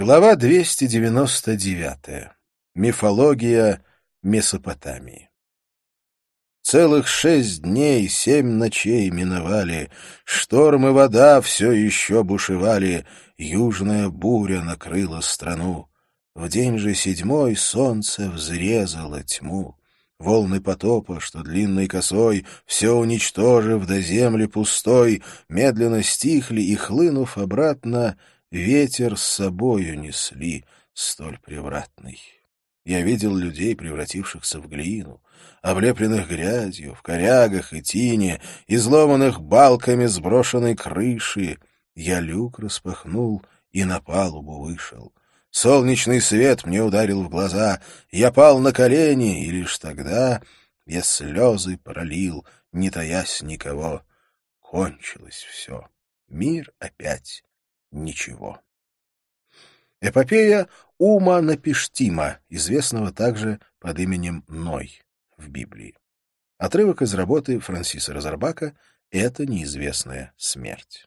Глава 299. Мифология Месопотамии. Целых шесть дней, семь ночей миновали, Шторм и вода все еще бушевали, Южная буря накрыла страну. В день же седьмой солнце взрезало тьму. Волны потопа, что длинной косой, Все уничтожив до земли пустой, Медленно стихли и, хлынув обратно, ветер с собою несли, столь превратный. Я видел людей, превратившихся в глину, облепленных грязью, в корягах и тине, изломанных балками сброшенной крыши. Я люк распахнул и на палубу вышел. Солнечный свет мне ударил в глаза, я пал на колени, и лишь тогда я слезы пролил, не таясь никого. Кончилось все. Мир опять ничего. Эпопея Ума Напиштима, известного также под именем Ной в Библии. Отрывок из работы Франсиса Розарбака «Это неизвестная смерть».